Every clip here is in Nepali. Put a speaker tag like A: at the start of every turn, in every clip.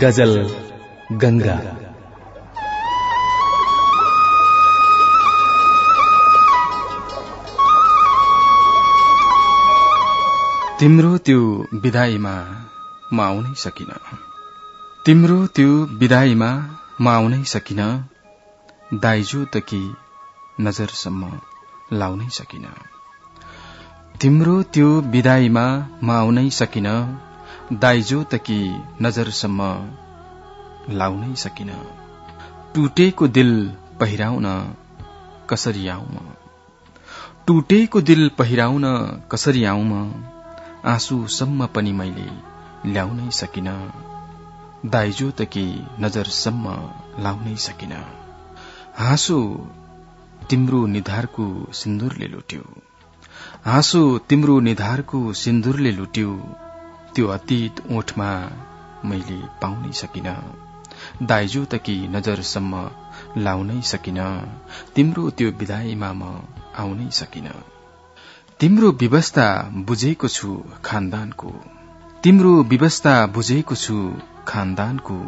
A: गजल गंगा।
B: तिम्रो त्यो विदाईमा म आउनै सकिन। तिम्रो त्यो विदाईमा म आउनै सकिन। दाइजो त कि नजरसम्म लाउनै सकिन। तिम्रो त्यो विदाईमा म आउनै सकिन। दाइजो त कि नजरसम्म लाउनै सकिन। टुटेको दिल पहिराउन कसरी म टुटेको दिल पहिराउन कसरी आऊ म आँसुसम्म पनि मैले ल्याउनै सकिन। दाइजो त कि नजरसम्म लाउनै सकिन। हाँसो तिम्रो निधारको सिन्दुरले लुट्यो। हाँसो तिम्रो निधारको सिन्दुरले लुट्यो। त्यो अतीत ओठमा मैले पाउनै सकिन। दाइजो त कि नजरसम्म लाउनै सकिन। तिम्रो त्यो विदाईमा म आउनै सकिन। तिम्रो व्यवस्था बुझेको छु खानदानको। तिम्रो व्यवस्था बुझेको छु खानदानको।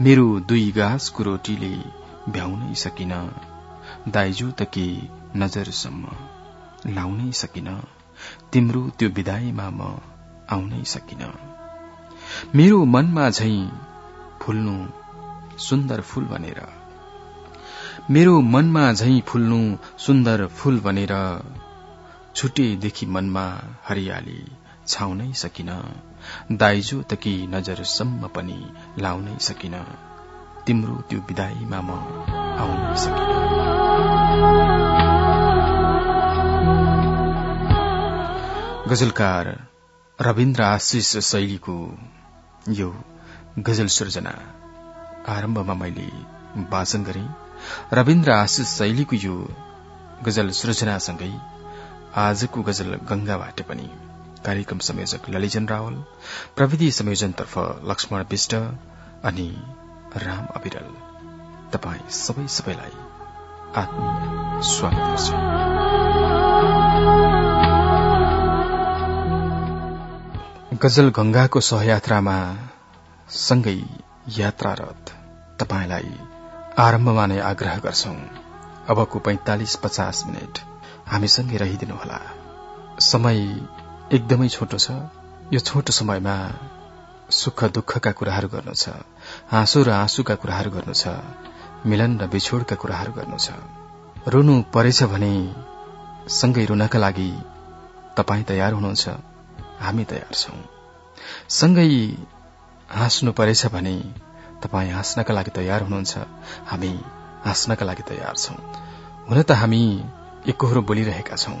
B: मेरो दुई गाँसको रोटीले भ्याउनै सकिन। दाइजो त के नजरसम्म लाउनै सकिन। तिम्रो त्यो विदाईमा म आउनै सकिन। मेरो मनमा झै फुल्नु सुन्दर फूल बनेर मेरो मनमा झै फुल्नु सुन्दर फूल बनेर छुटेदेखि मनमा हरियाली छाउनै सकिन। दाइजो त कि नजरसम्म पनि लाउनै सकिन। तिम्रो त्यो विदाईमा म आउनै सकिन। गजलकार रविन्द्र आशिष शैलीको यो गजल सृजना आरम्भमा मैले वाचन गरे। रविन्द्र आशिष शैलीको यो गजल सृजनासँगै आजको गजल गंगाबाट पनि कार्यक्रम संयोजक ललिजन रावल प्रविधि संयोजनतर्फ लक्ष्मण विष्ट अनि राम अविरल। तपाई सबै सबैलाई आत्मीय स्वागत गर्छु। गजल गंगाको सहयात्रामा सँगै यात्रारत तपाईँलाई आरम्भमा नै आग्रह गर्छौ। अबको पैंतालिस पचास मिनट हामीसँगै रहिदिनुहोला। समय एकदमै छोटो छ। यो छोटो समयमा सुख दुःखका कुराहरू गर्नु छ। हाँसो र आँसुका कुराहरू गर्नु छ। मिलन र बिछोडका कुराहरू गर्नु छ। रुनु परेछ भने सँगै रुनका लागि तपाईँ तयार हुनुहुन्छ। हामी तयार छौं। सँगै हाँस्नु परेछ भने तपाईँ हाँस्नका लागि तयार हुनुहुन्छ। हामी हाँस्नका लागि तयार छौं। हुन त हामी एकहोरो बोलिरहेका छौं।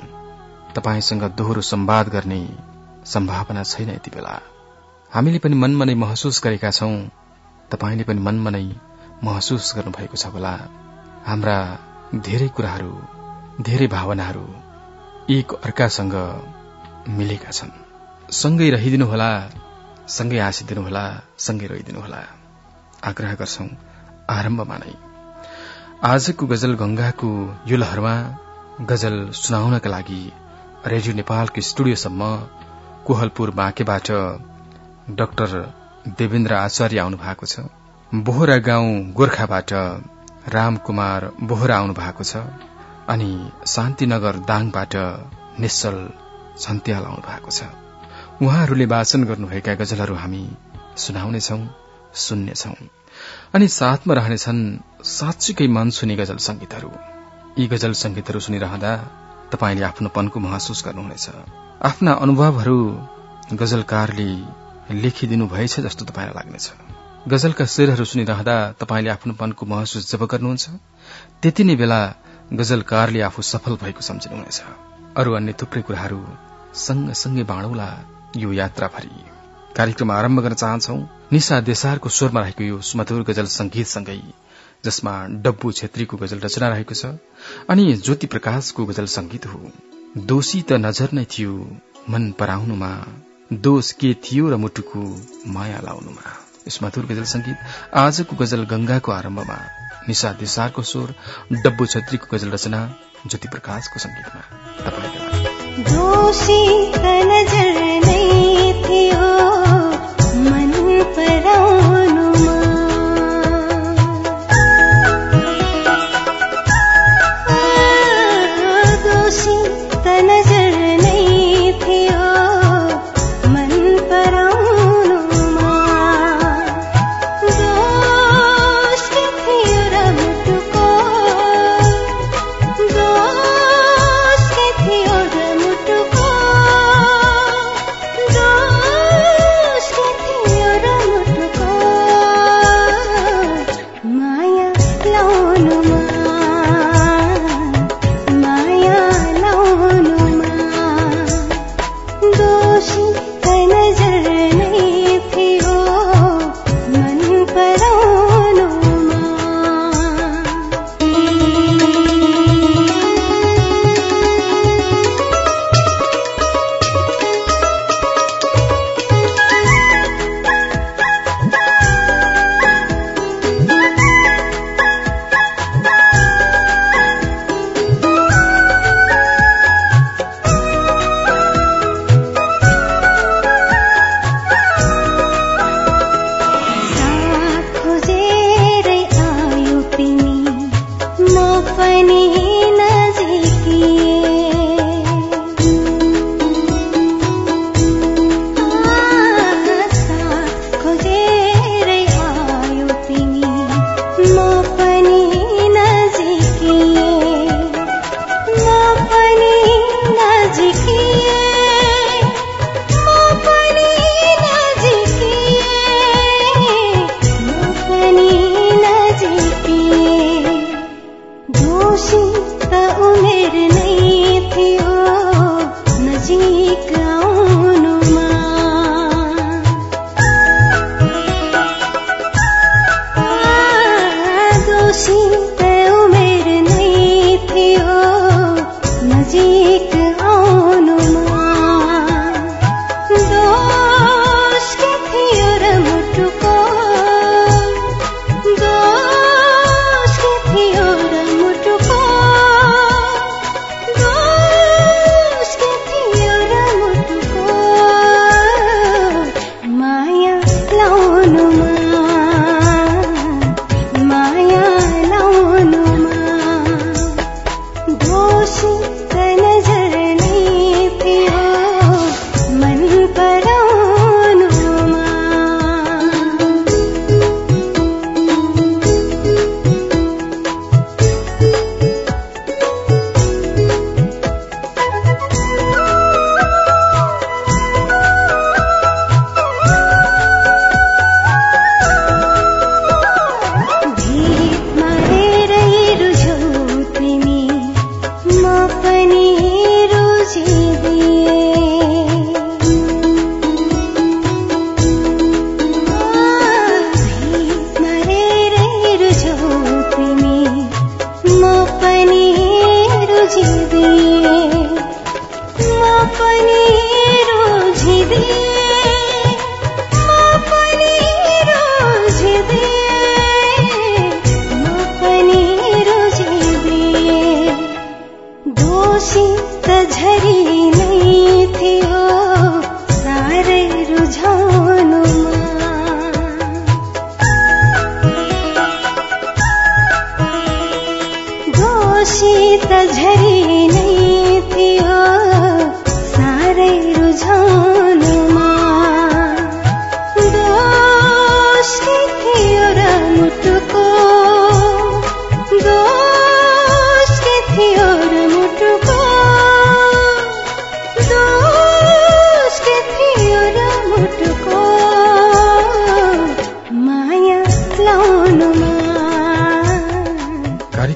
B: तपाईँसँग दोहोरो सम्वाद गर्ने सम्भावना छैन यति बेला। हामीले पनि मनमा नै महसुस गरेका छौं। तपाईँले पनि मनमा नै महसुस गर्नुभएको छ होला। हाम्रा धेरै कुराहरू धेरै भावनाहरू एक अर्कासँग मिलेका छन्। सँगै रहिदिनुहोला सँगै हाँसिदिनुहोला सँगै रहिदिनुहोला आग्रह गर्छौ आरम्भमा नै। आजको गजल गंगाको यो लहरमा गजल सुनाउनका लागि रेडियो नेपालको स्टुडियोसम्म कोहलपुर बाँकेबाट डाक्टर देवेन्द्र आचार्य आउनु भएको छ। बोहरा गाउँ गोर्खाबाट रामकुमार बोहरा आउनु भएको छ अनि शान्तिनगर दाङबाट निश्चल छन्त्याल आउनु भएको छ। उहाँहरूले वाचन गर्नुभएका गजलहरू हामी सुनाउनेछौ सुन्नेछौ। अनि साथमा रहनेछन् साँच्चीकै मन छुने गजल संगीतहरू यी गजल संगीतहरू सुनिरहँदा तपाईँले आफ्नोपनको महसुस गर्नुहुनेछ। आफ्ना अनुभवहरू गजलकारले लेखिदिनु भएछ जस्तो तपाईँलाई लाग्नेछ। गजलका शेरहरू सुनिरहँदा तपाईँले आफ्नोपनको महसुस जब गर्नुहुन्छ त्यति नै बेला गजलकारले आफू सफल भएको सम्झिनुहुनेछ। अरू अन्य थुप्रै कुराहरू सँगसँगै बाँडौला यो यात्राभरि कार्यक्रम आरम्भ गर्न चाहन्छौ? निशा देसारको स्वरमा रहेको यो सुमधुर गजल संगीतसँगै जसमा डब्बु छेत्रीको गजल रचना रहेको छ अनि ज्योति प्रकाशको गजल संगीत हो। दोषी त नजर नै थियो मन पराउनुमा दोष के थियो र मुटुको माया लाउनुमा। यस गजल संगीत आजको गजल गंगाको आरम्भमा निशा दिशारको स्वर डब्बु छत्रीको गजल रचना ज्योति प्रकाशको संगीतमा
C: मन परौ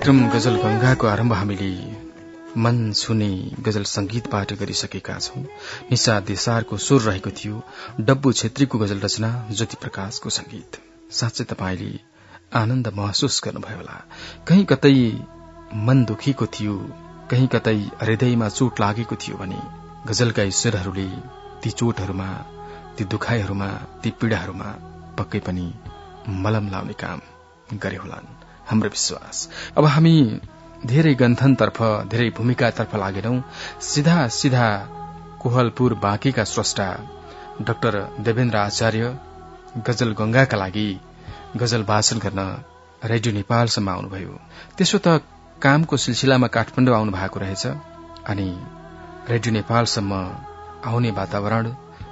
B: कार्यक्रम गजल गंगाको आरम्भ हामीले मन छुने गजल संगीतबाट गरिसकेका छौं। निशा देसारको स्वर रहेको थियो डब्बु छेत्रीको गजल रचना ज्योति प्रकाशको संगीत साँच्चै तपाईँले आनन्द महसुस गर्नुभयो होला। कहीँ कतै मन दुखीको थियो कहीँ कतै हृदयमा चोट लागेको थियो भने गजलका ईश्वरहरूले ती चोटहरूमा ती दुखाइहरूमा ती पीड़ाहरूमा पक्कै पनि मलम लाउने काम गरे होलान्। हाम्रो विश्वास। अब हामी धेरै गन्थनतर्फ धेरै भूमिकातर्फ लागेनौ। सिधा सिधा कोहलपुर बाँकीका स्रष्टा डाक्टर देवेन्द्र आचार्य गजल गंगाका लागि गजल भाषण गर्न रेडियो नेपालसम्म आउनुभयो। त्यसो त कामको सिलसिलामा काठमाडौँ आउनु भएको रहेछ अनि रेडियो नेपालसम्म आउने वातावरण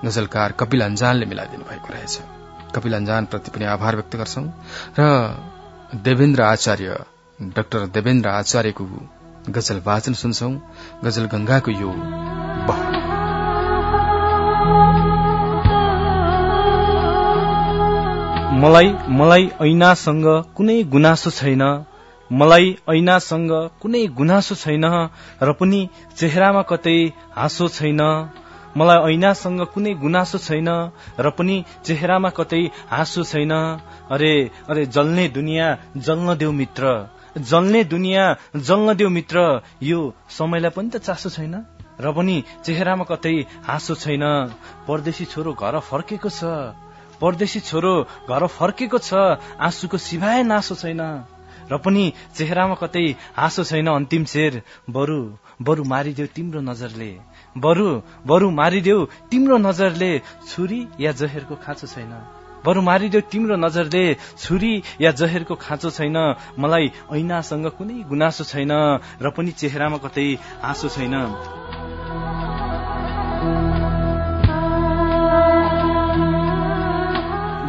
B: गजलकार कपिल अन्जानले मिलाइदिनु भएको रहेछ। कपिल अन्जानप्रति पनि आभार व्यक्त गर्छौं र देवेन्द्र आचार्य डाक्टर देवेन्द्र आचार्यको गजल वाचन सुन्छौ। गजल गंगाको यो
C: मलाई मलाई ऐनासँग कुनै गुनासो छैन। मलाई ऐनासँग कुनै गुनासो छैन। र पनि चेहरामा कतै हाँसो छैन। मलाई ऐनासँग कुनै गुनासो छैन र पनि चेहरामा कतै हाँसो छैन। अरे अरे जल्ने दुनियाँ जल्न देऊ मित्र। जल्ने दुनियाँ जल्न देऊ मित्र। यो समयलाई पनि त चासो छैन। र पनि चेहरामा कतै हाँसो छैन। परदेशी छोरो घर फर्केको छ। परदेशी छोरो घर फर्केको छ। आँसुको सिभाए नासो छैन। र पनि चेहरामा कतै हाँसो छैन अन्तिम शेर। बरु बरु मारिदेऊ तिम्रो नजरले। बरु बरु मारिदेऊ तिम्रो नजरले छुरी या जहेरको खाँचो छैन। बरु मारिदेऊ तिम्रो नजरले छुरी या जहेरको खाँचो छैन। मलाई ऐनासँग कुनै गुनासो छैन र पनि चेहरामा कतै हाँसो छैन।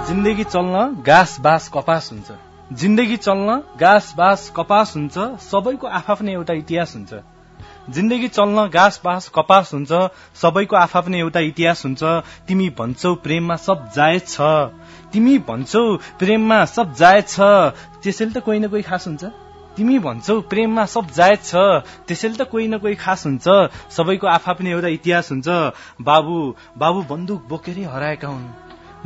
C: जिन्दगी चल्न घाँस बाँस कपास हुन्छ। जिन्दगी चल्न घाँस बाँस कपास हुन्छ। सबैको आफ्नै एउटा इतिहास हुन्छ। जिन्दगी चल्न घाँस बाँस कपास हुन्छ सबैको आफ्नै एउटा इतिहास हुन्छ। तिमी भन्छौ प्रेममा सब जायज छ। तिमी भन्छौ प्रेममा सब जायज छ। त्यसैले त कोही न कोही खास हुन्छ। तिमी भन्छौ प्रेममा सब जायज छ। त्यसैले त कोही न कोही खास हुन्छ। सबैको आफ्नै एउटा इतिहास हुन्छ। बाबु बाबु बन्दुक बोकेरै हराएका हुन्।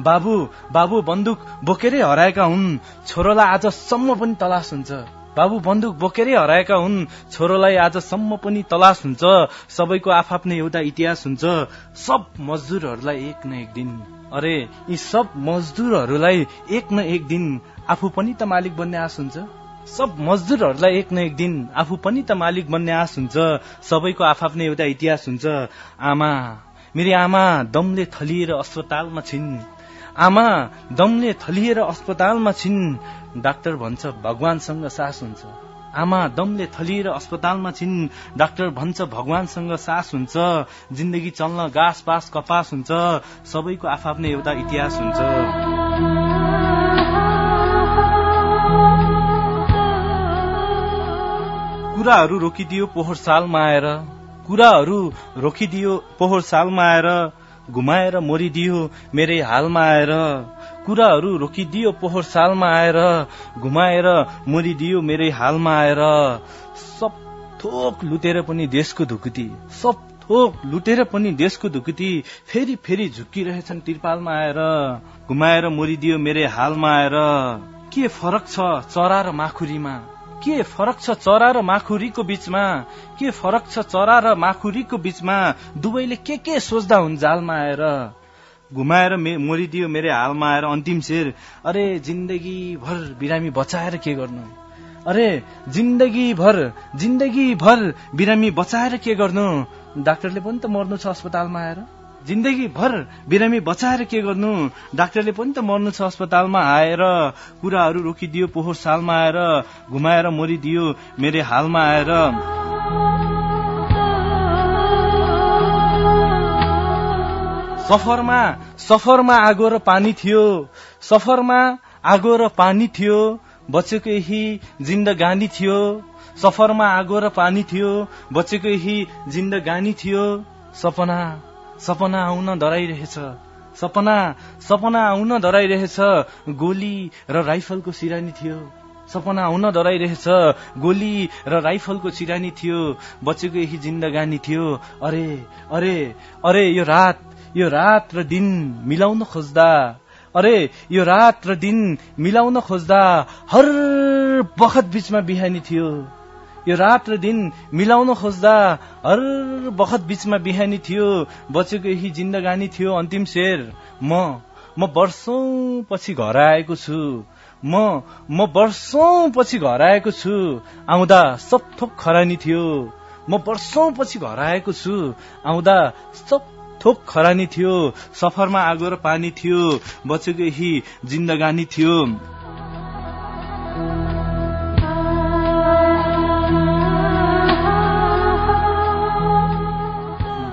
C: बाबु बाबु बन्दुक बोकेरै हराएका हुन्। छोरोलाई आजसम्म पनि तलास हुन्छ। बाबु बन्दुक बोकेरै हराएका हुन्। छोरोलाई आजसम्म पनि तलास हुन्छ। सबैको आफ्नै एउटा इतिहास हुन्छ। सब मजदुरहरूलाई एक न एक दिन। अरे यी सब मजदुरहरूलाई एक न एक दिन आफू पनि त मालिक बन्ने आश हुन्छ। सब मजदुरहरूलाई एक न एक दिन आफू पनि त मालिक बन्ने आश हुन्छ। सबैको आफ्नै एउटा इतिहास हुन्छ। आमा मेरी आमा दमले थलिएर अस्पतालमा छिन्। आमा दमले थलिएर अस्पतालमा छिन्। डाक्टर भन्छ भगवानसँग सास हुन्छ। आमा दमले थलिएर अस्पतालमा छिन्। डाक्टर भन्छ भगवानसँग सास हुन्छ। जिन्दगी चल्न गाँस पास कपास हुन्छ। सबैको आफ्नै एउटा इतिहास हुन्छ। कुराहरू रोकिदियो पोहोर सालमा आएर। कुराहरू रोकिदियो पोहोर सालमा आएर। घुमाएर मोरिदियो मेरै हालमा आएर। कुराहरू रोकिदियो पोहोर सालमा आएर। घुमाएर मोरिदियो मेरै हालमा आएर। सब थोक लुटेर पनि देशको धुकुती सब थोक लुटेर पनि देशको धुकुती फेरि फेरि झुक्किरहेछन् तिरपालमा आएर। घुमाएर मोरिदियो मेरै हालमा आएर। के फरक छ चरा र माखुरीमा? के फरक छ चरा र माखुरीको बीचमा? के फरक छ चरा र माखुरीको बीचमा? दुवैले के के सोच्दा हुन् जालमा आएर? घुमाएर मोरिदियो मेरै हालमा आएर अन्तिम शेर। अरे जिन्दगी भर बिरामी बचाएर के गर्नु? अरे जिन्दगी भर जिन्दगी भर बिरामी बचाएर के गर्नु? डाक्टरले पनि त मर्नु छ अस्पतालमा आएर। जिन्दगी भर बिरामी बचाएर के गर्नु? डाक्टरले पनि त मर्नु छ अस्पतालमा आएर कुराहरू रोकिदियो पोहोर सालमा आएर घुमाएर मरिदियो मेरै हालमा आएर। सफरमा सफरमा आगो र पानी थियो। सफरमा आगो र पानी थियो। बचेको यही जिन्दगानी थियो। सफरमा आगो र पानी थियो। बचेको यही जिन्दगानी थियो। सपना। सपना आउन डराइरहेछ। सपना सपना आउन डराइरहेछ। गोली र राइफलको सिरानी थियो। सपना आउन डराइरहेछ। गोली र राइफलको सिरानी थियो। बचेको यही जिन्दगानी थियो। अरे अरे अरे यो रात यो रात र दिन मिलाउन खोज्दा। अरे यो रात र दिन मिलाउन खोज्दा हर बखत बीचमा बिहानी थियो। यो रात र दिन मिलाउन खोज्दा हर बखत बीचमा बिहानी थियो बचेको यही जिन्दगानी थियो अन्तिम शेर। म म वर्षौं पछि घर आएको छु। म म वर्षौं पछि घर आएको छु। आउँदा सब थोक खरानी थियो। म वर्षौं पछि घर आएको छु। आउँदा सब थोक खरानी थियो। सफरमा आगो र पानी थियो। बचेको यही जिन्दगानी थियो।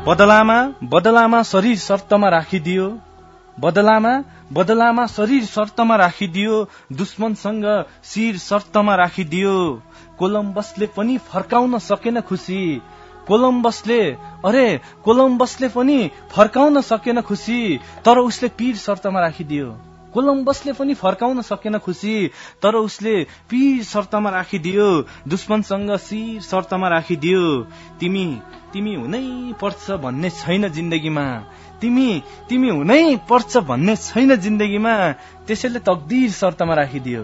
C: बदलामा बदलामा शरीर शर्तमा राखिदियो। बदलामा बदलामा शरीर शर्तमा राखिदियो। दुश्मनसँग शिर शर्तमा राखिदियो। कोलम्बसले पनि फर्काउन सकेन खुसी। कोलम्बसले अरे कोलम्बसले पनि फर्काउन सकेन खुसी। तर उसले पीर शर्तमा राखिदियो। कोलम्बसले पनि फर्काउन सकेन खुसी तर उसले पीर शर्तमा राखिदियो दुश्मनसँग शिर शर्तमा राखिदियो। तिमी तिमी हुनै पर्छ भन्ने छैन जिन्दगीमा। तिमी तिमी हुनै पर्छ भन्ने छैन जिन्दगीमा। त्यसैले तकदिर शर्तमा राखिदियो।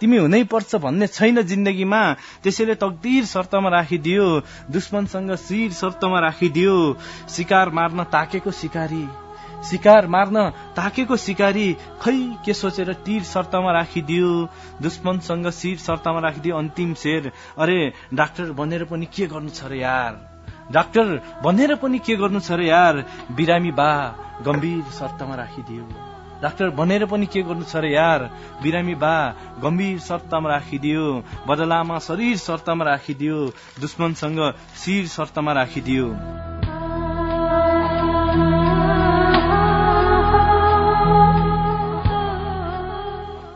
C: तिमी हुनै पर्छ भन्ने छैन जिन्दगीमा। त्यसैले तकदिर शर्तमा राखिदियो। दुश्मनसँग शिर शर्तमा राखिदियो। शिकार मार्न ताकेको शिकारी शिकार मार्न ताकेको शिकारी खै के सोचेर तीर शर्तमा राखिदियो? दुश्मनसँग शिर शर्तमा राखिदियो अन्तिम शेर। अरे डाक्टर बनेर पनि के गर्नु छ र यार? डाक्टर भनेर पनि के गर्नु छ र यार? बिरामी बा गम्भीर शर्तमा राखिदियो। डाक्टर भनेर पनि के गर्नु छ र यार? बिरामी बा गम्भीर शर्तमा राखिदियो। बदलामा शरीर शर्तमा राखिदियो। दुश्मनसँग शिर शर्तमा राखिदियो।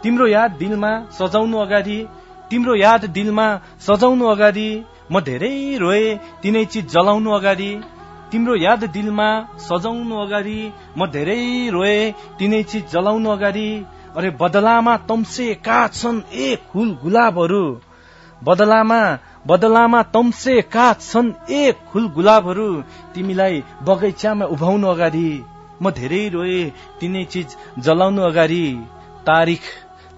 C: तिम्रो याद दिलमा सजाउनु अगाडि तिम्रो याद दिलमा सजाउनु अगाडि म धेरै रोए तिनै चिज जलाउनु अगाडि। तिम्रो याद दिलमा सजाउनु अगाडि म धेरै रोए तिनै चिज जलाउनु अगाडि। अरे बदलामा तम्से का छन् एक फुल गुलाबहरू? बदलामा बदलामा तम्से का छन् एक फुल गुलाबहरू? तिमीलाई बगैँचामा उभाउनु अगाडि म धेरै रोए तिनै चिज जलाउनु अगाडि। तारिख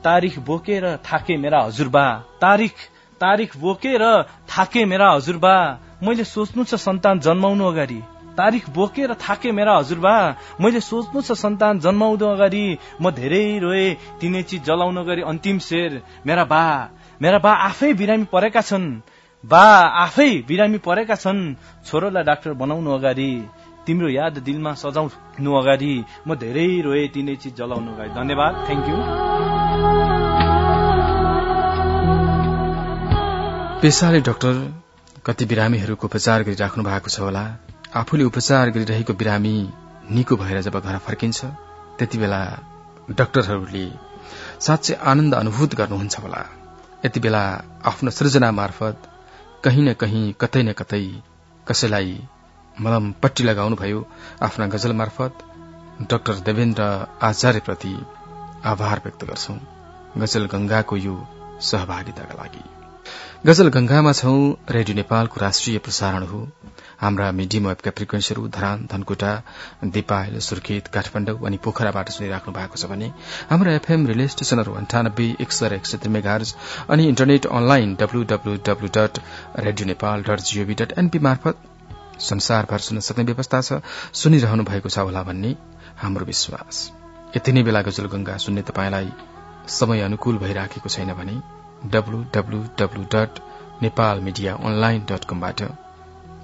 C: तारिख बोकेर थाके मेरा हजुरबा। तारिख तारिख बोकेर थाके मेरा हजुरबा। मैले सोच्नु छ सन्तान जन्माउनु अगाडि। तारिख बोकेर थाके मेरा हजुरबा। मैले सोच्नु छ सन्तान जन्माउनु अगाडि। म धेरै रोए तिनै चिज जलाउनु अगाडि अन्तिम शेर। मेरा बा मेरा बा आफै बिरामी परेका छन्। बा आफै बिरामी परेका छन्। छोरोलाई डाक्टर बनाउनु अगाडि। तिम्रो याद दिलमा सजाउनु अगाडि। म धेरै रोए तिनै चिज जलाउनु अगाडि। धन्यवाद। थ्याङ्क यू
B: पेसाले डाक्टर कति बिरामीहरूको उपचार गरिराख्नु भएको छ होला। आफूले उपचार गरिरहेको बिरामी निको भएर जब घर फर्किन्छ त्यति बेला डाक्टरहरूले साँच्चै आनन्द अनुभूत गर्नुहुन्छ होला। यति बेला आफ्नो सृजना मार्फत कहीँ न कहीँ कतै न कतै कसैलाई मलम पट्टी लगाउनुभयो आफ्ना गजल मार्फत। डाक्टर देवेन्द्र आचार्यप्रति आभार व्यक्त गर्छौ। गजल गंगाको यो सहभागिताका लागि। गजल गंगामा छौं रेडियो नेपालको राष्ट्रिय प्रसारण हो। हाम्रा मिडियम वेबका फ्रिक्वेन्सीहरू धरान धनकुटा दिपायल सुर्खेत काठमाडौँ अनि पोखराबाट सुनिराख्नु भएको छ भने हाम्रो एफएम रिले स्टेशनहरू अन्ठानब्बे एक सय एक सय मेगार्ज अनि internet online W dot radio Nepal dot GOV dot NP मार्फत संसारभर सुन्न सक्ने व्यवस्था छ सुनिरहनु भएको छ होला भन्ने हाम्रो विश्वास। यति नै बेला गजल गंगा सुन्ने तपाईँलाई समय अनुकूल भइराखेको छैन भने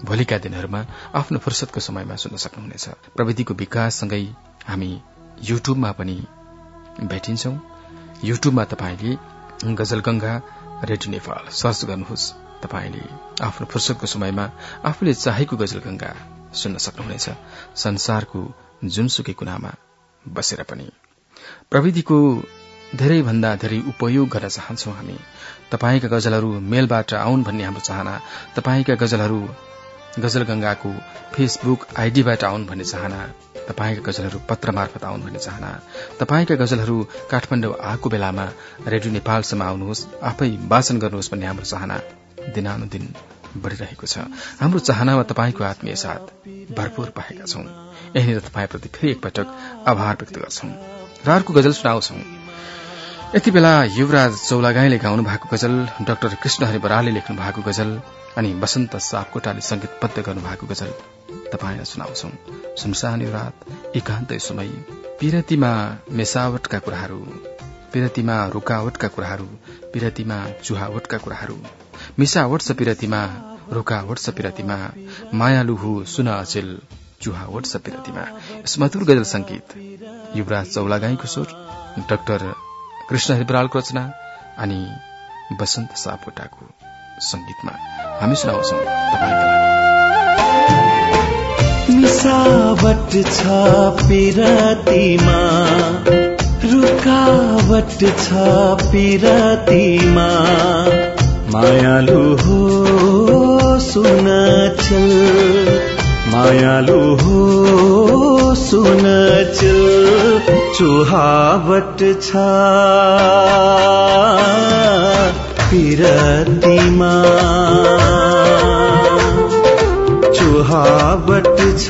B: भोलिका दिनहरूमा आफ्नो फुर्सदको समयमा सुन्न सक्नुहुनेछ। प्रविधिको विकाससँगै हामी युट्युबमा पनि भेटिन्छौ। युट्युबमा तपाईँले गजलगंगा रेडियो नेपाल सर्च गर्नुहोस्। तपाईँले आफ्नो फुर्सदको समयमा आफूले चाहेको गजलगंगा सुन्न सक्नुहुनेछ। संसारको जुनसुकै कुनामा बसेर पनि। प्रविधिको धेरै भन्दा धेरै उपयोग गर्न चाहन्छौ हामी। तपाईँका गजलहरू मेलबाट आउन् भन्ने हाम्रो चाहना। तपाईँका गजलहरू गजल गंगाको फेसबुक आइडीबाट आउन् भन्ने चाहना। तपाईँका गजलहरू पत्र मार्फत आउन् भन्ने चाहना। तपाईँका गजलहरू काठमाडौँ आएको बेलामा रेडियो नेपालसम्म आउनुहोस् आफै वाचन गर्नुहोस् भन्ने हाम्रो चाहना दिनानुदिन बढ़िरहेको छ। हाम्रो चाहनामा तपाईँको आत्मीय साथ भरपूर पाएका छौं। यहीँनिर तपाईँप्रति फेरि एकपटक आभार व्यक्त गर्छौं। र अर्को गजल सुनाउँछौं। यति बेला युवराज चौलागाईले गाउनु भएको गजल डाक्टर कृष्णहरि बरालले लेख्नु भएको गजल अनि वसन्त सापकोटाले संगीतबद्ध गर्नु भएको गजल तपाईँलाई सुनाउँछौ। सुनसान रात एकान्त समय पिरतीमा मेसावटका कुराहरू पिरतीमा रुकावटका कुराहरू पिरतीमा चुहावटका कुराहरू। मिसावट छ पिरतीमा रुकावट छ पिरतीमा मायालु हो सुन अचेल चुहावट छ पिरतीमा। मधुर गजल संगीत युवराज चौलागाईको स्वर डाक्टर कृष्ण हिबरालको रचना अनि बसन्त सापकोटाको संगीतमा हामी सुनाउँछौ
D: मिसावट छ पिरतीमा रुकावट छ पिरतीमा। मायालु हो सुन मायालु हो सुन चुहावट छ। पिरतीमा चुहावट छ।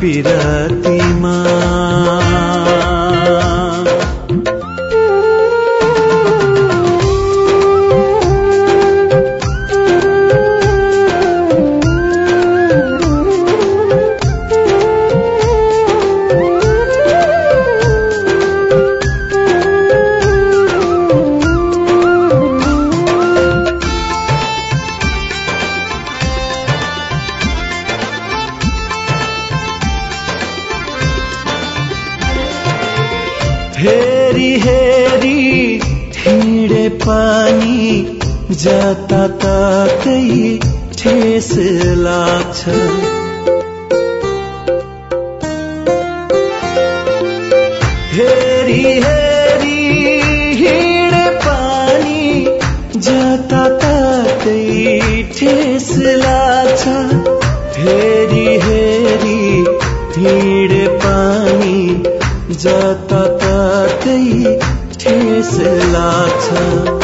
D: पिरतीमा जताततै ठेस लाग्छ हेरी हेरी हिँडे पानी जताततै ठेस लाग्छ हेरी हेरी हिँडे पानी जताततै ठेस लाग्छ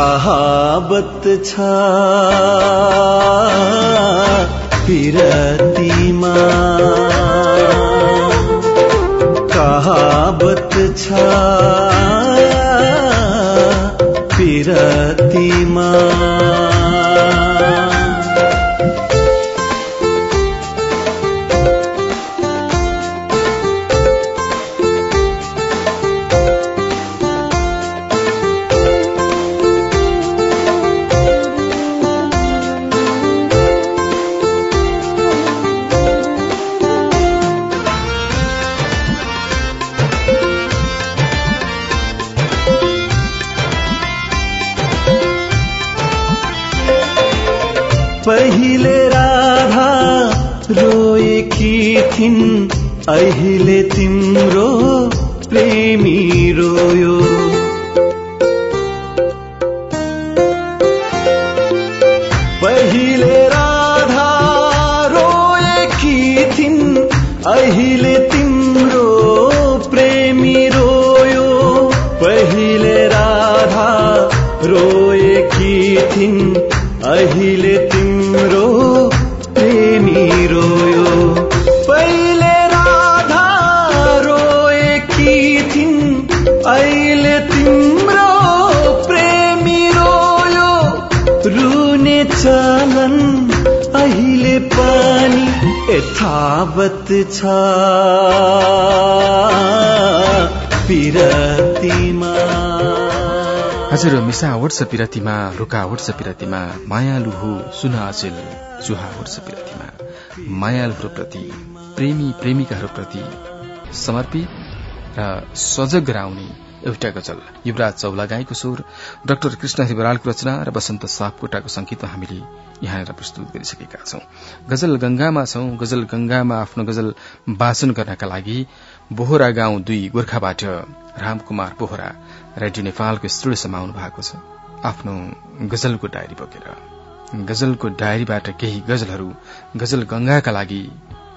D: कहावत छ। पिरतीमा कहावत छ। पिरतीमा अहिले तिम्रो छ।
B: हजुर मिसा उठ्छ पिरतीमा रुका उठ्छ पिरतीमा मायालु हो सुन अचेल चुहा उठ्छ पिरतीमा। मायालुहरूप्रति प्रेमी प्रेमिकाहरूप्रति समर्पित र सजग गराउने एउटा गजल युवराज चौलागाईको स्वर डाक्टर कृष्ण बरालको रचना र वसन्त सापकोटाको संगीतमा हामीले यहाँनिर प्रस्तुत गरिसकेका छौं। गजल गंगामा छौं गजल गंगामा आफ्नो गजल वाचन गर्नका लागि बोहरा गाउँ दुई गोर्खाबाट रामकुमार बोहरा रेडियो नेपालको स्टुडियो समाउनु भएको छ। आफ्नो गजलको डायरी बोकेर। गजलको डायरीबाट केही गजलहरू गजल गंगाका लागि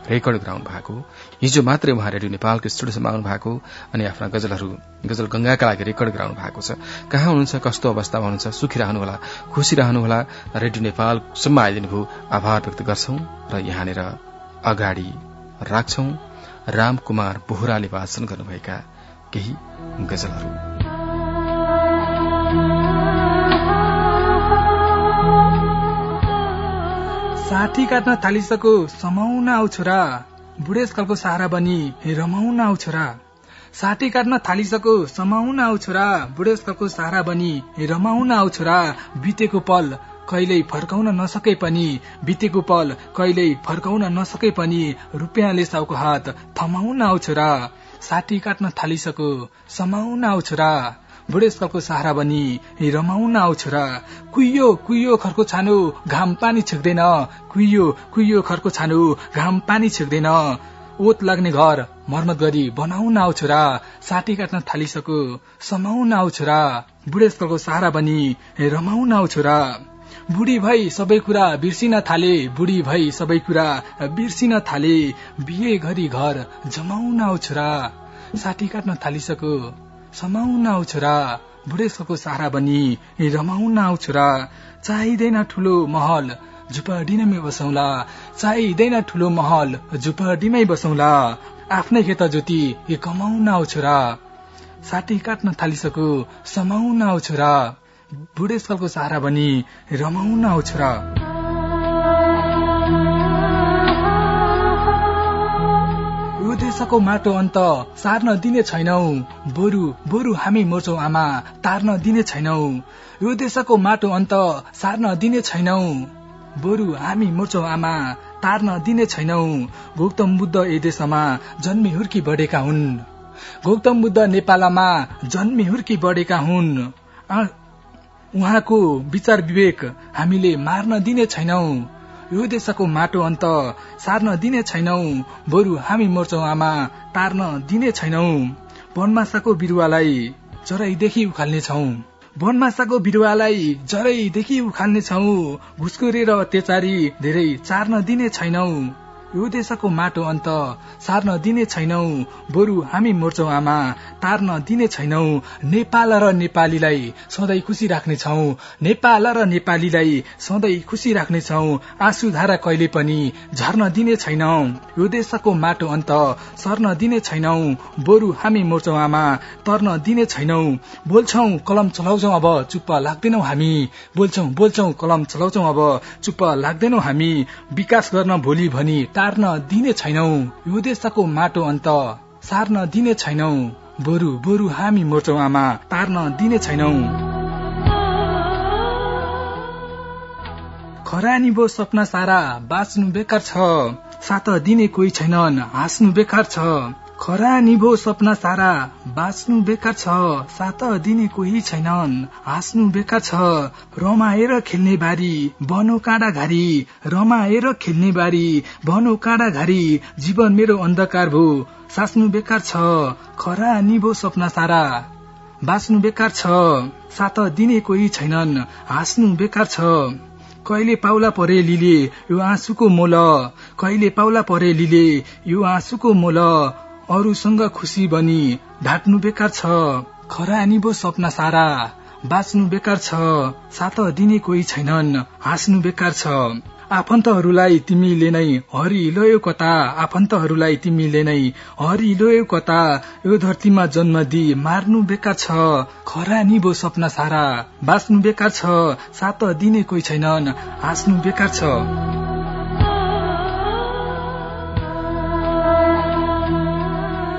B: रेकर्ड गराउनु भएको हिजो मात्रै उहाँ रेडियो नेपालको स्टुडियोसम्म आउनु भएको अनि आफ्ना गजलहरू गजल गंगाका लागि रेकर्ड गराउनु भएको छ। कहाँ हुनुहुन्छ कस्तो अवस्थामा हुनुहुन्छ सुखी रहनुहोला खुशी रहनुहोला रेडियो नेपालसम्म आइदिनुभयो आभार व्यक्त गर्छौं र यहाँनिर अगाडि राख्छौ। रामकुमार बोहराले वाचन गर्नुभएका केही गजलहरू।
E: साठी काट्न थालिसको समाउन आउ छोरा बुढेसकालको सहारा बनी रमाउन आउ छोरा साठी काट्न थालिसको समाउन आउ छोरा बुढेसकालको सहारा बनी रमाउन आउ छोरा बितेको पल कहिल्यै फर्काउन नसके पनि बितेको पल कहिल्यै फर्काउन नसके पनि रुपियाँले साउको हात थमाउन आउ छोरा साठी काट्न थालिसको समाउन आउ छोरा बुढेसकालको सहारा बनी। रमाउन आउ छोरा कुहियो कुहियो खरको छानो घाम पानी छिक्दैन। कुहियो कुहियो खरको छानो घाम पानी छिक्दैन। ओत लाग्ने घर मर्मत गरी बनाउन आउ छोरा साटी काट्न थालिसको समाउन आउ छोरा बुढेसकालको सहारा बनी रमाउन आउ छोरा बुढी भई सबै कुरा बिर्सिन थाले बुढी भई सबै कुरा बिर्सिन थाले। बिहे घरी घर जमाउन आउ छोरा साटी काट्न थालिसको समाउन आउ छोरा बुढेसकालको सहारा बनी रमाउन आउ छोरा चाहिँदैन ठुलो महल झुपडीमै बसौला। चाहिँदैन ठुलो महल झुपडीमै बसौला। आफ्नै खेत ज्योति कमाउन आउ छोरा साटी काट्न थालिसको समाउन आउ छोरा बुढेसकालको सहारा बनी रमाउन आउ छोरा देशको माटो अन्त सार्न दिने छैनौ। बरु बरु हामी मर्छौ आमा तार्न दिने छैनौ। यो देशको माटो अन्त सार्न दिने छैनौ। बरु हामी मर्छौ आमा तार्न दिने छैनौ। गौतम बुद्ध ए देशमा जन्मी हुर्की बढेका हुन्। गौतम बुद्ध नेपालमा जन्मी हुर्की बढेका हुन्। उहाँको विचार विवेक हामीले मार्न दिने छैनौ। यो देशको माटो अन्त सार्न दिने छैनौ। बरु हामी मर्छौ आमा तार्न दिने छैनौ। वनमासाको बिरुवालाई चरैदेखि उखाल्नेछौ। वनमासाको बिरुवालाई जरैदेखि उखाल्नेछौ। घुसखोरेर अत्याचारी धेरै चार्न दिने छैनौ। यो देशको माटो अन्त सार्न दिने छैनौ। बरु हामी मर्छौ आमा तार्न दिने छैनौ। नेपाल र नेपालीलाई सधैँ खुसी राख्नेछौ। नेपाल र नेपालीलाई सधैँ खुसी राख्नेछौ। आँसुधारा कहिले पनि झर्न दिने छैनौ। यो देशको माटो अन्त सर्न दिने छैनौ। बरु हामी मर्छौ आमा तर्न दिने छैनौ। बोल्छौ कलम चलाउँछौ अब चुप्प लाग्दैनौ हामी। बोल्छौ बोल्छौ कलम चलाउँछौ अब चुप्प लाग्दैनौ हामी। विकास गर्न भोलि भनी टार्न दिने छैनौ। यो देशको माटो अन्त सार्न दिने छैनौ। बरु बरु हामी मर्छौ आमा तार्न दिने छैनौ। खरानी बो सपना सारा बाँच्नु बेकार छ। सात दिने कोही छैनन् हाँस्नु बेकार छ। खरा निभो सपना सारा बाँच्नु बेकार छ सात दिने कोही छैनन्। हाँस्नु बेकार छ रमाएर खेल्ने बारी बनो काँडा घारी रमाएर खेल्ने बारी बनो काँडा घारी जीवन मेरो अन्धकार भो सास्नु बेकार छ खरा निभो सपना सारा। बाँच्नु बेकार छ सात दिने कोही छैनन्। हाँस्नु बेकार छ कहिले पाउला परेलीले यो आँसुको मोल। कहिले पाउला परेलीले यो आँसुको मोल। अरूसँग खुसी बनी ढाक्नु बेकार छ। खरा निभो सपना सारा बाँच्नु बेकार छ। सात दिने कोही छैनन् हाँस्नु बेकार छ। आफन्तहरूलाई तिमीले नै हरि लोयो कता? आफन्तहरूलाई तिमीले नै हरि लोयो कता? यो धरतीमा जन्म दि मार्नु बेकार छ। खरा निभो सपना सारा बाँच्नु बेकार छ। सात दिने कोही छैनन् हाँस्नु बेकार छ।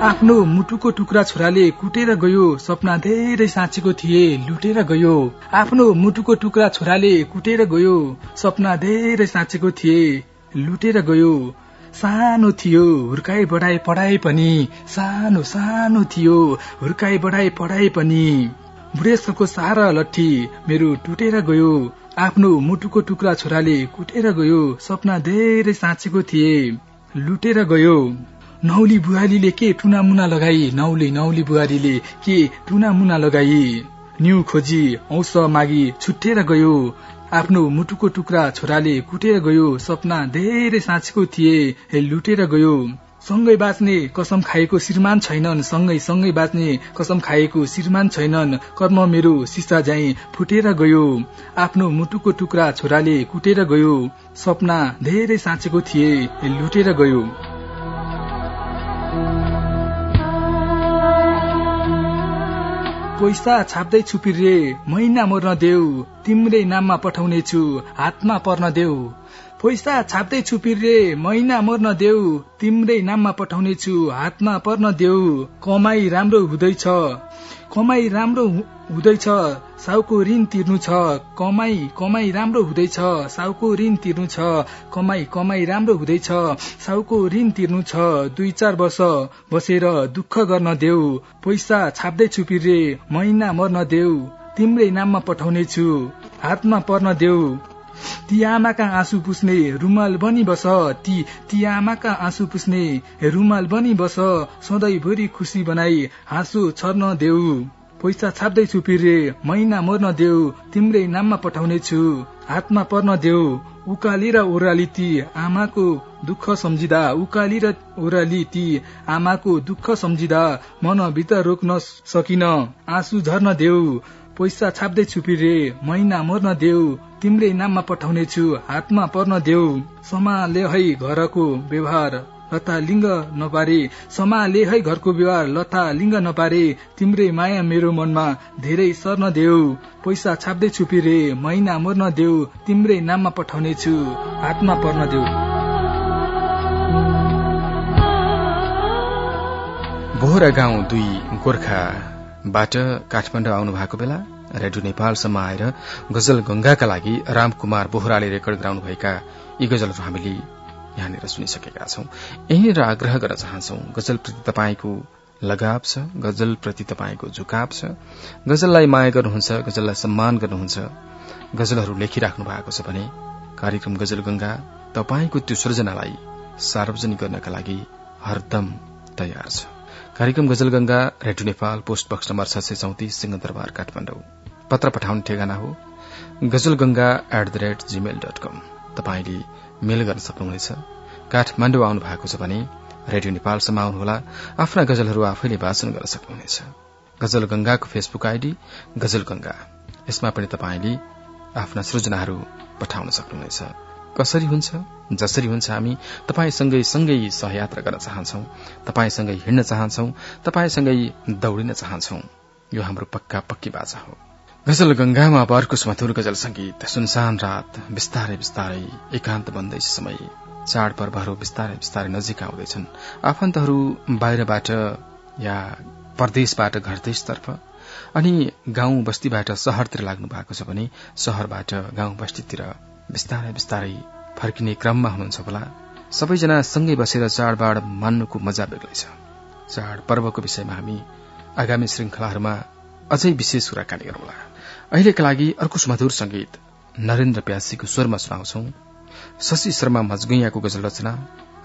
E: आफ्नो मुटुको टुक्रा छोराले कुटेर गयो। सपना धेरै साँचेको थिए लुटेर गयो। आफ्नो मुटुको टुक्रा छोराले कुटेर गयो। सपना धेरै साँचेको थिए लुटेर गयो। सानो थियो हुर्काई बढाई पढाए पनि। सानो सानो थियो हुर्काई बढाई पढाए पनि। बुढेसको सहारा लट्ठी मेरो टुटेर गयो। आफ्नो मुटुको टुक्रा छोराले कुटेर गयो। सपना धेरै साँचेको थिए लुटेर गयो। नौली बुहारीले के टुना मुना लगाई? नौली नौली बुहारीले के टुना मुना लगाई? न्यु खोजी औस मागी छुट्टेर गयो। आफ्नो मुटुको टुक्रा छोराले कुटेर गयो। सपना धेरै साँचेको थिए लुटेर गयो। सँगै बाँच्ने कसम खाएको श्रीमान छैनन्। सँगै सँगै बाँच्ने कसम खाएको श्रीमान छैनन्। कर्म मेरो सिसा झै फुटेर गयो। आफ्नो मुटुको टुक्रा छोराले कुटेर गयो। सपना धेरै साँचेको थिए लुटेर गयो। पैसा छाप्दै छुपिर। रे महिना मर्न देऊ तिम्रै नाममा पठाउने छु हातमा पर्न देऊ। पैसा छाप्दै छुपिर महिना मर्न देऊ तिम्रै नाममा पठाउने छु हातमा पर्न देऊ। कमाई राम्रो हुँदैछ। कमाई राम्रो हुँदैछ। साउको ऋण तिर्नु छ। कमाई कमाई राम्रो हुँदैछ। साउको ऋण तिर्नु छ। कमाई कमाई राम्रो हुँदैछ। साउको ऋण तिर्नु छ। दुई चार वर्ष बसेर दुःख गर्न देऊ। पैसा छाप्दै छुपिर महिना मर्न देऊ। तिम्रै नाममा पठाउने छु हातमा पर्न देऊ। ती आमाका आँसु पुस्ने रुमाल बनी बस। ती ती आमाका आँसु पुस्ने रुमाल बनी बस। सधैँभरि खुसी बनाई हाँसो छर्न देऊ। पैसा छाप्दै छु रे महिना मर्न देऊ। तिम्रै नाममा पठाउने छु हातमा पर्न देऊ। उकाली र ओह्राली ती आमाको दुःख सम्झिँदा। उकाली र ओह्राली ती आमाको दुःख सम्झिँदा। मनभित्र रोक्न सकिन आँसु झर्न देऊ। पैसा छाप्दै छुपी रे महिना मर्न देऊ तिम्रै नाममा पठाउने छु हातमा पर्न देऊ। समाले है घरको व्यवहार लता लिङ्ग नपारे। समाले है घरको व्यवहार लता लिङ्ग नपारे। तिम्रै माया मेरो मनमा धेरै सर्न देऊ। पैसा छाप्दै छुपी रे महिना मर्न देऊ तिम्रै नाममा पठाउने छु हातमा पर्न देऊ।
B: बोहरा गाउँ दुई गोर्खाबाट काठमाडौँ आउनु भएको बेला रेडियो नेपालसम्म आएर गजल गंगाका लागि रामकुमार बोहराले रेकर्ड गराउनुभएका यी गजलहरू हामीले यहाँनिर सुनिसकेका छौं। यहीँनिर आग्रह गर्न चाहन्छौ गजलप्रति तपाईँको लगाव छ गजलप्रति तपाईँको झुकाव छ गजललाई माया गर्नुहुन्छ गजललाई सम्मान गर्नुहुन्छ गजलहरू लेखिराख्नु भएको छ भने कार्यक्रम गजल गंगा तपाईँको त्यो सृजनालाई सार्वजनिक गर्नका लागि हरदम तयार छ। कार्यक्रम Ghazal Ganga radio Nepal post box number छ सय चौतिस सिंहदरबार काठमाडौँ। पत्र पठाउने ठेगाना हो। Ghazal Ganga at the rate Gmail dot com तपाईँले मेल गर्न सक्नुहुनेछ। काठमाडौँ आउनु भएको छ भने रेडियो नेपालसम्म आउनुहोला आफ्ना गजलहरू आफैले वाचन गर्न सक्नुहुनेछ। गजल गंगाको फेसबुक आइडी गजल गंगा यसमा पनि तपाईँले आफ्ना सृजनाहरू पठाउन सक्नुहुनेछ। कसरी हुन्छ? जसरी हुन्छ हामी तपाईँसँगै सँगै सहयात्रा गर्न चाहन्छौ तपाईँसँगै हिँड्न चाहन्छौ तपाईँसँगै दौडिन चाहन्छौ। यो हाम्रो पक्का पक्की बाजा हो। गजल गंगामा बर्कुस मथुर गजल संगीत सुनसान रात बिस्तारै बिस्तारै एकान्त बन्दैछ समय। चाडपर्वहरू बिस्तारै बिस्तारै नजिक आउँदैछन्। आफन्तहरू बाहिरबाट या परदेशबाट घरदेशतर्फ अनि गाउँ बस्तीबाट शहरतिर लाग्नु भएको छ भने शहरबाट गाउँ बस्तीतिर बिस्तारै बिस्तारै फर्किने क्रममा हुनुहुन्छ होला। सबैजना सँगै बसेर चाडबाड मान्नुको मजा बेग्लै छ चाड पर्वको विषयमा हामी आगामी श्रृंखलाहरूमा अझै विशेष कुराकानी गरौंला। अहिलेका लागि अर्को सुमधुर संगीत नरेन्द्र प्यासीको स्वरमा सुनाउँछौ। शशि शर्मा मजगैयाको गजल रचना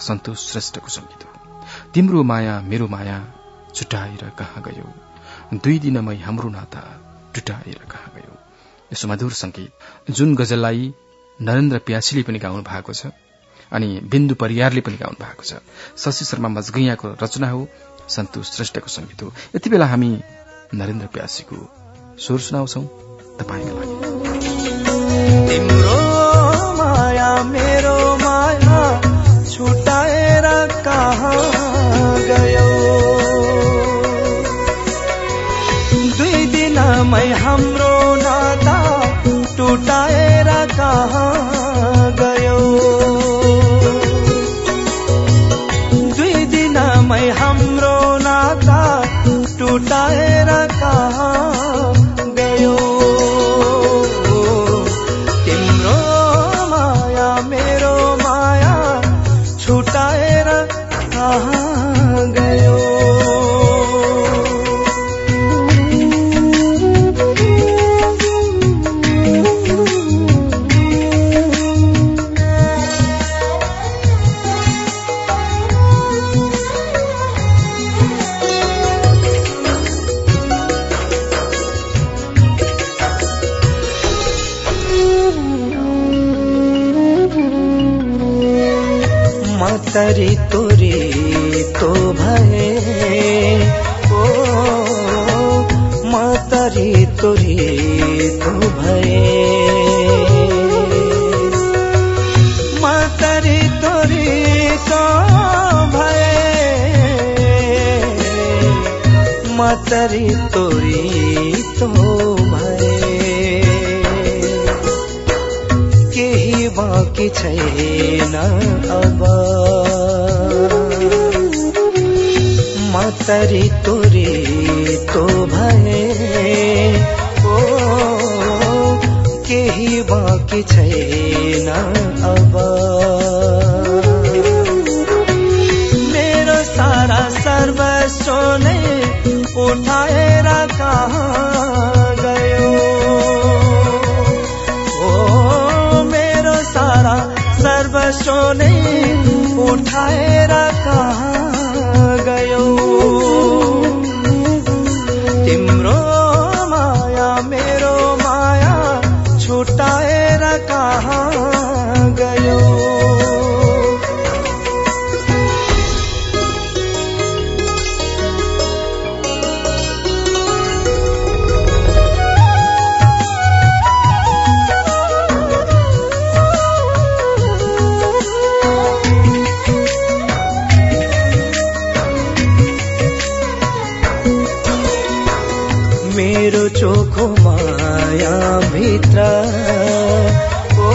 B: सन्तोष श्रेष्ठको संगीत हो। तिम्रो माया मेरो माया छुट्याएर कहाँ गयो? दुई दिनमै हाम्रो नाता टुटाएर कहाँ गयो? यो सुमधुर संगीत जुन गजललाई नरेन्द्र प्यासीले पनि गाउनु भएको छ अनि बिन्दु परियारले पनि गाउनु भएको छ। शशि शर्मा मजगैयाको रचना हो सन्तोष श्रेष्ठको संगीत हो। यति बेला हामी नरेन्द्र प्यासीको स्वर सुनाउँछौ तपाईँको लागि।
F: छुटाएर कहाँ टुटाएर तो भए ओ मतरी तोरी तो भए मतरी तोरी तो भए मतरी तोरी तो भए केही बाँकी छैन अब। मतरी तोरी तो भए ओ केही बाँकी छैन अब। मेरो सारा सर्वस्व नै उठाएर कहाँ गयो? ओ मेरो सारा सर्वस्व नै उठाएर कहाँ मेरो चोखो माया भित्र। ओ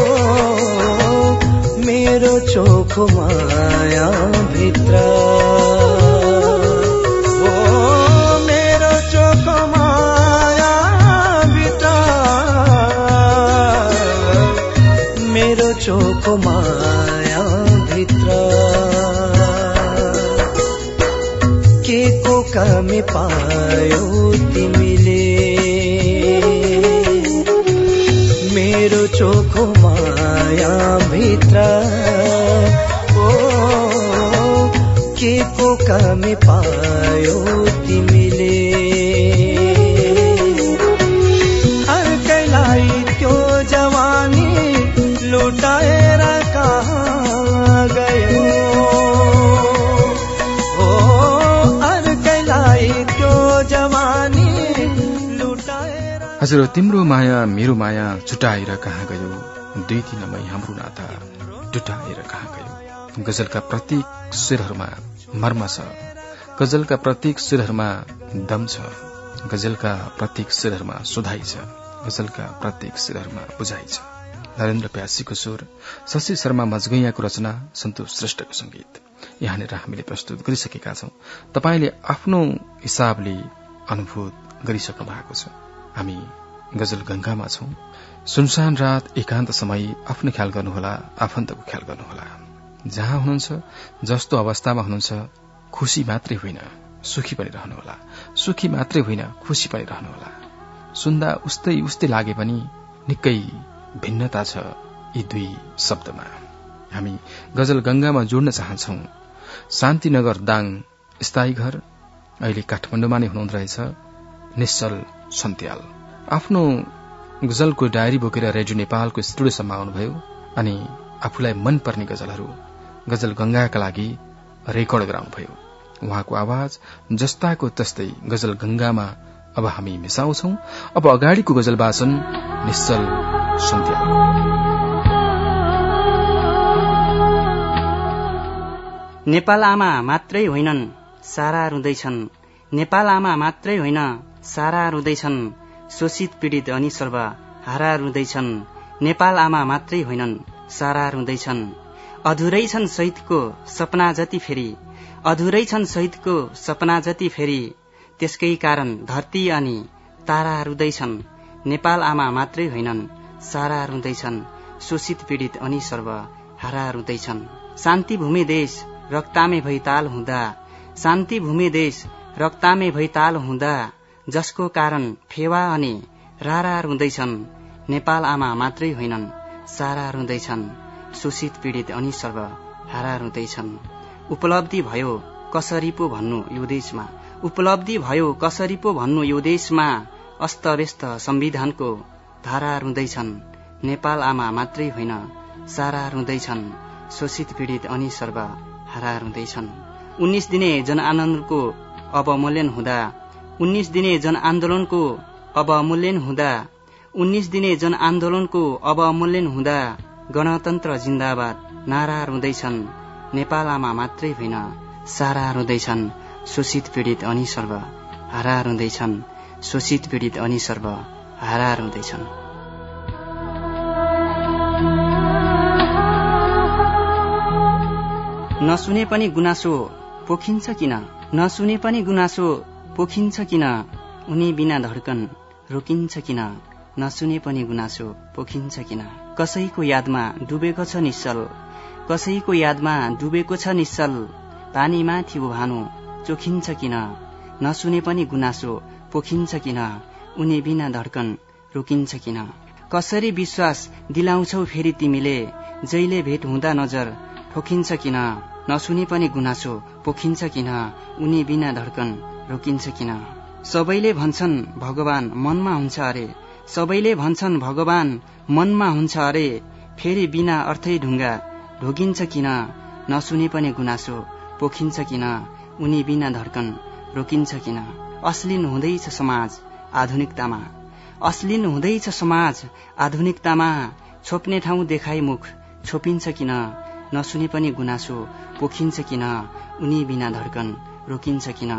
F: मेरो चोखो माया भित्र। ओ मेरो चोखो माया भित्र। मेरो चोखो माया भित्र। के को कमी पायो तिमीले चोखो माया भित्र ओ के को कमी पायो तिमीले?
B: हजुर तिम्रो माया मेरो माया छुटाएर कहाँ गयो? दुई दिनमै हाम्रो नाता टुटाएर कहाँ गयो? गजलका प्रत्येक सुरहरूमा मर्म छ। गजलका प्रत्येक सुरहरूमा दम छ। गजलका प्रत्येक सुरहरूमा सुधाई छ। गजलका प्रत्येक सुरहरूमा बुझाइ छ। नरेन्द्र प्यासीको स्वर शशि शर्मा मजगैयाको रचना सन्तोष श्रेष्ठको संगीत यहाँनिर हामीले प्रस्तुत गरिसकेका छौं। तपाईँले आफ्नो हिसाबले अनुभूत गरिसक्नु भएको छ। हामी गजल गंगामा छौं। सुनसान रात एकान्त समय आफ्नो ख्याल गर्नुहोला आफन्तको ख्याल गर्नुहोला। जहाँ हुनुहुन्छ जस्तो अवस्थामा हुनुहुन्छ खुशी मात्रै होइन सुखी पनि रहनुहोला। सुखी मात्रै होइन खुसी पनि रहनुहोला। सुन्दा उस्तै उस्तै लागे पनि निकै भिन्नता छ यी दुई शब्दमा। हामी गजल गंगामा जोड्न चाहन्छौ। शान्तिनगर दाङ स्थायी घर अहिले काठमाडौँमा नै हुनुहुँदो रहेछ। निश्चल सन्त्याल। आफ्नो गजलको डायरी बोकेर रेडियो नेपालको स्टुडियोसम्म आउनुभयो अनि आफूलाई मनपर्ने गजलहरू गजल गंगाका लागि रेकर्ड गराउनुभयो। उहाँको आवाज जस्ताको तस्तै गजल गंगामा अब हामी मिसाउँछौ। अब अगाडिको गजल वाचन निश्चल
G: नेपाल आमा मात्रै होइनन् सारा रुँदैछन्। नेपाल आमा मात्रै होइन सारा रुँदैछन्। शोषित पीड़ित अनि सर्व हारा रुँदैछन्। नेपाल आमा मात्रै होइनन् सारा रुँदैछन्। अधुरै छन् शहीदको सपना जति फेरि अधुरै छन् शहीदको सपना जति फेरि त्यसकै कारण धरती अनि तारा रुँदैछन्। नेपाल आमा मात्रै होइनन् सारा रुँदैछन्। शोषित पीड़ित अनि सर्व हारा रुँदैछन्। शान्ति भूमि देश रक्तामे भैताल हुँदा। शान्ति भूमि देश रक्तामे भैताल हुँदा। जसको कारण फेवा अनि रारा रुँदैछन् नेपाल आमा मात्रै होइनन्। सारा रुँदैछन् शोषित पीड़ित अनि सर्व हारा रुँदैछन् उपलब्धि भयो कसरी पो भन्नु यो देशमा? उपलब्धि भयो कसरी पो भन्नु यो देशमा? अस्तव्यस्त संविधानको धारा रुँदैछन् नेपाल आमा मात्रै होइन। सारा रुँदैछन् शोषित पीड़ित अनि सर्व हारा रुँदैछन् उन्नाइस दिने जनआन्दोलनको अवमूल्यन हुँदा उन्नाइस दिने जनआन्दोलनको अवमूल्यन हुँदा उन्नाइस दिने जनआन्दोलनको अवमूल्यन हुँदा गणतन्त्र जिन्दाबाद नारा रुँदैछन्। नेपालमा मात्रै होइन सारा रुँदैछन्। शोषित पीड़ित अनि सर्व हारा रुँदैछन्। शोषित पीड़ित अनि सर्व हारा रुँदैछन्। नसुने पनि गुनासो पोखिन्छ किन? नसुने पनि गुनासो पोखिन्छ किन उनी बिना धड्कन रोकिन्छ किन नसुने पनि गुनासो पोखिन्छ किन कसैको यादमा डुबेको छ निश्चल कसैको यादमा डुबेको छ निश्चल पानीमाथि उभानो चोखिन्छ किन नसुने पनि गुनासो पोखिन्छ किन उनी बिना धड्कन रोकिन्छ किन कसरी विश्वास दिलाउँछौ फेरि तिमीले जहिले भेट हुँदा नजर ठोकिन्छ किन नसुने पनि गुनासो पोखिन्छ किन उनी बिना धड्कन रोकिन्छ किन सबैले भन्छन् भगवान मनमा हुन्छ अरे। सबैले भन्छन् भगवान मनमा हुन्छ अरे। फेरि बिना अर्थै ढुङ्गा ढोगिन्छ किन नसुने पनि गुनासो पोखिन्छ किन उनी बिना धड्कन रोकिन्छ किन अश्लीन हुँदैछ समाज आधुनिकतामा। अश्लीन हुँदैछ समाज आधुनिकतामा। छोप्ने ठाउँ देखाई मुख छोपिन्छ किन नसुने पनि गुनासो पोखिन्छ किन उनी बिना धड्कन रोकिन्छ किन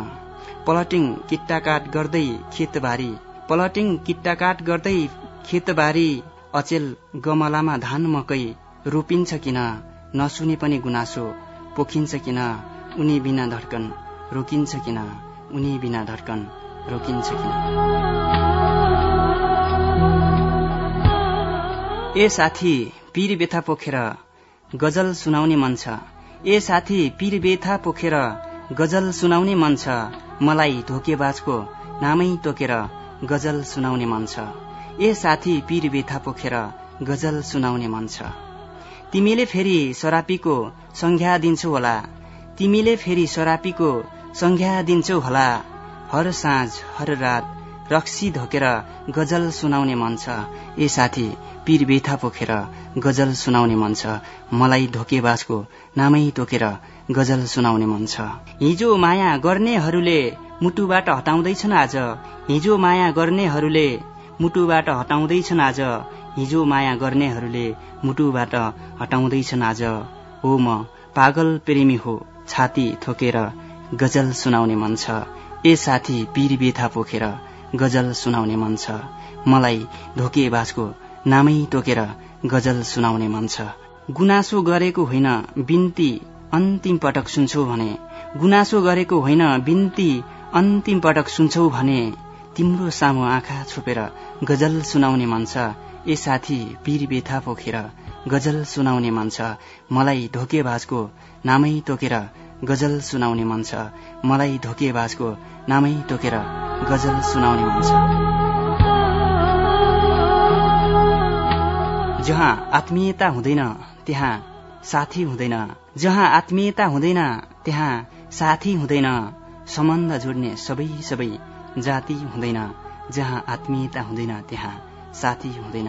G: पलटिङ किट्टाकाट गर्दै खेतबारी। पलटिङ किट्टाकाट गर्दै खेतबारी अचेल गमलामा धान मकै रोपिन्छ किन? नसुने पनि गुनासो। पोखिन्छ किन? उनी बिना धड्कन। रोकिन्छ किन? उनी बिना धड्कन। रोकिन्छ किन? ए साथी पीर बेथा पोखेर गजल सुनाउने मन छ। ए साथी पीर बेथा पोखेर गजल सुनाउने मन छ। मलाई धोकेबाजको नामै तोकेर गजल सुनाउने मन छ। ए साथी पीर बेथा पोखेर गजल सुनाउने मन छ। तिमीले फेरि सरापीको संज्ञा दिन्छौ होला। तिमीले फेरि सरापीको संज्ञा दिन्छौ होला। हर साँझ हर रात रक्सी धोकेर गजल सुनाउने मन छ। ए साथी पीर बेथा पोखेर गजल सुनाउने मन छ। मलाई धोकेबाजको नामै तोकेर गजल सुनाउने मन छ। हिजो माया गर्नेहरूले मुटुबाट हटाउँदैछन् आज। हिजो माया गर्नेहरूले मुटुबाट हटाउँदैछन् आज। हिजो माया गर्नेहरूले मुटुबाट हटाउँदैछन् आज। हो म पागल प्रेमी हो छाती थोकेर गजल सुनाउने मन छ। ए साथी पीर बेथा पोखेर गजल सुनाउने मन छ। मलाई धोकेबाजको नामै तोकेर गजल सुनाउने मन छ। गुनासो गरेको होइन बिन्ती अन्तिम पटक सुन्छौ भने। गुनासो गरेको होइन बिन्ती अन्तिम पटक सुन्छौ भने। तिम्रो सामु आँखा छोपेर गजल सुनाउने मन छ। ए साथी पीर बेथा पोखेर गजल सुनाउने मन छ। मलाई धोकेबाजको नामै तोकेर गजल सुनाउने मन छ। मलाई धोकेबाजको नामै टोकेर गजल सुनाउने मन छ। जहाँ आत्मीयता हुँदैन त्यहाँ साथी हुँदैन। जहाँ आत्मीयता हुँदैन त्यहाँ साथी हुँदैन। सम्बन्ध जोड्ने सबै सबै जाति हुँदैन। जहाँ आत्मीयता हुँदैन त्यहाँ साथी हुँदैन।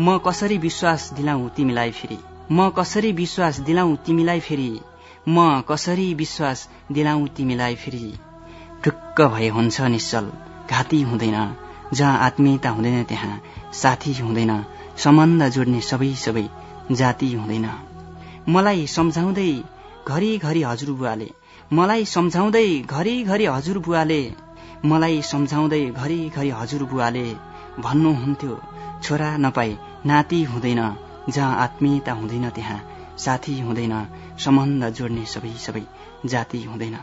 G: म कसरी विश्वास दिलाऊ तिमीलाई फेरि? म कसरी विश्वास दिलाऊ तिमीलाई फेरि? म कसरी विश्वास दिलाऊ तिमीलाई फेरि? ढुक्क भए हुन्छ निश्चल घाती हुँदैन। जहाँ आत्मीयता हुँदैन त्यहाँ साथी हुँदैन। सम्बन्ध जोड्ने सबै सबै जाति हुँदैन। मलाई सम्झाउँदै घरिघरि हजुरबुवाले मलाई सम्झाउँदै घरिघरि हजुरबुवाले मलाई सम्झाउँदै घरिघरि हजुरबुवाले भन्नुहुन्थ्यो छोरा नपाई नाति हुँदैन जहाँ आत्मीयता हुँदैन त्यहाँ साथी हुँदैन सम्बन्ध जोड्ने सबै सबै जाति हुँदैन।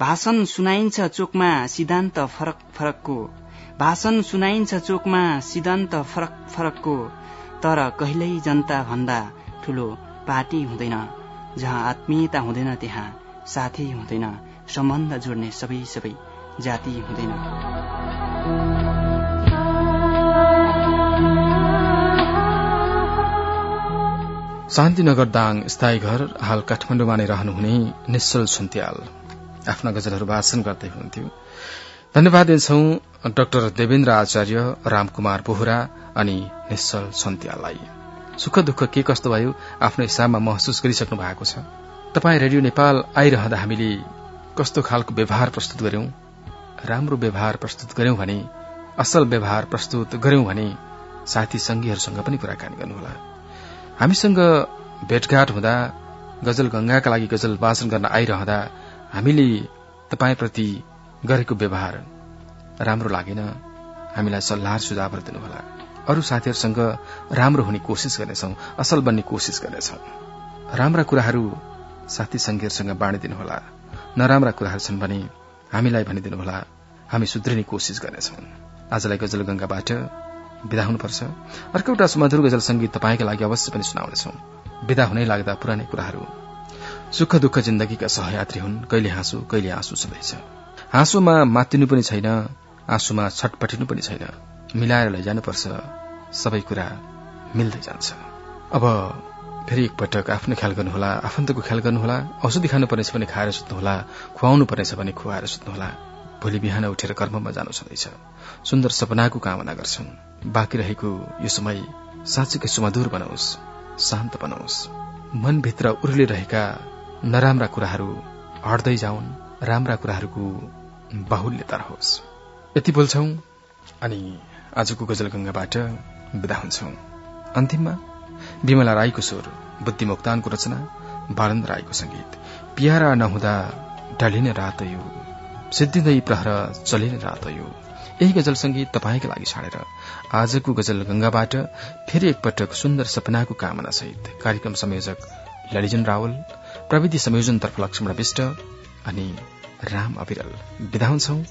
G: भाषण सुनाइन्छ चोकमा सिद्धान्त फरक फरकको। भाषण सुनाइन्छ चोकमा सिद्धान्त फरक फरकको। तर कहिल्यै जनता भन्दा ठुलो पार्टी हुँदैन जहाँ आत्मीयता हुँदैन त्यहाँ साथी हुँदैन सम्बन्ध जोड्ने सबै सबै जाति हुँदैन।
B: शान्तिनगर दाङ स्थायी घर हाल काठमाडौँमा नै रहनुहुने निश्चल सुन्त्याल। आफ्ना गजलहरू भाषण गर्दै हुनुहुन्थ्यो। धन्यवाद दिन्छौ डाक्टर देवेन्द्र आचार्य रामकुमार बोहरा अनि निश्चल सन्त्याललाई सुख दुःख के कस्तो भयो आफ्नो हिसाबमा महसुस गरिसक्नु भएको छ। तपाईँ रेडियो नेपाल आइरहँदा हामीले कस्तो खालको व्यवहार प्रस्तुत गर्यौं राम्रो व्यवहार प्रस्तुत गर्यौं भने असल व्यवहार प्रस्तुत गर्यौं भने साथी संगीहरूसँग पनि कुराकानी गर्नुहोला। हामीसँग भेटघाट हुँदा गजल गंगाका लागि गजल वाचन गर्न आइरहँदा हामीले तपाईँप्रति गरेको व्यवहार राम्रो लागेन। हामीलाई सल्लाह सुझावहरू दिनुहोला। अरू साथीहरूसँग राम्रो हुने कोसिस गर्नेछौ असल बन्ने कोसिस गर्नेछौ। राम्रा कुराहरू साथी संगीहरूसँग बाँडिदिनुहोला नराम्रा कुराहरू छन् भने हामीलाई भनिदिनुहोला। हामी सुध्रिने कोसिस गर्नेछौ। आजलाई गजल गंगाबाट विदा हुनुपर्छ। अर्को एउटा सुमधुर गजल संगीत तपाईँका लागि अवश्य पनि सुनाउनेछौ। विदा हुनै लाग्दा पुरानै कुराहरू। सुख दुःख जिन्दगीका सहयात्री हुन्। कहिले हाँसु कहिले आँसु छँदैछ। हाँसुमा मातिनु पनि छैन आँसुमा छटपटिनु पनि छैन। मिलाएर लैजानुपर्छ। सबै कुरा मिल्दै जान्छ। अब फेरि एकपटक आफ्नो ख्याल गर्नुहोला आफन्तको ख्याल गर्नुहोला औषधि खानु पर्नेछ भने खाएर सुत्नुहोला खुवाउनु पर्नेछ भने खुवाएर सुत्नुहोला। भोलि बिहान उठेर कर्ममा जानु छँदैछ सुन्दर सपनाको कामना गर्छौं। बाँकी रहेको यो समय साँच्चीकै सुमधुर बनाओस् शान्त बनाओस् मनभित्र उर्लिरहेका नराम्रा कुराहरू हट्दै जाउन् राम्रा कुराहरूको बाहुल्यता रहोस् यति बोल्छौ? अनि आजको गजल गंगाबाट विदा हुन्छौ। अन्तिममा विमला राईको स्वर बुद्धि मोक्तानको रचना बालन्द राईको संगीत पियारा नहुँदा ढलिने रात यो सिद्धिँदै प्रहर चलिने रात यो। यही गजल संगीत तपाईँका लागि छाडेर आजको गजल गंगाबाट फेरि एकपटक सुन्दर सपनाको कामना सहित कार्यक्रम संयोजक ललिजन रावल प्रविधि संयोजनतर्फ लक्ष्मण विष्ट अनि राम अविरल। विधा हुन्छौ।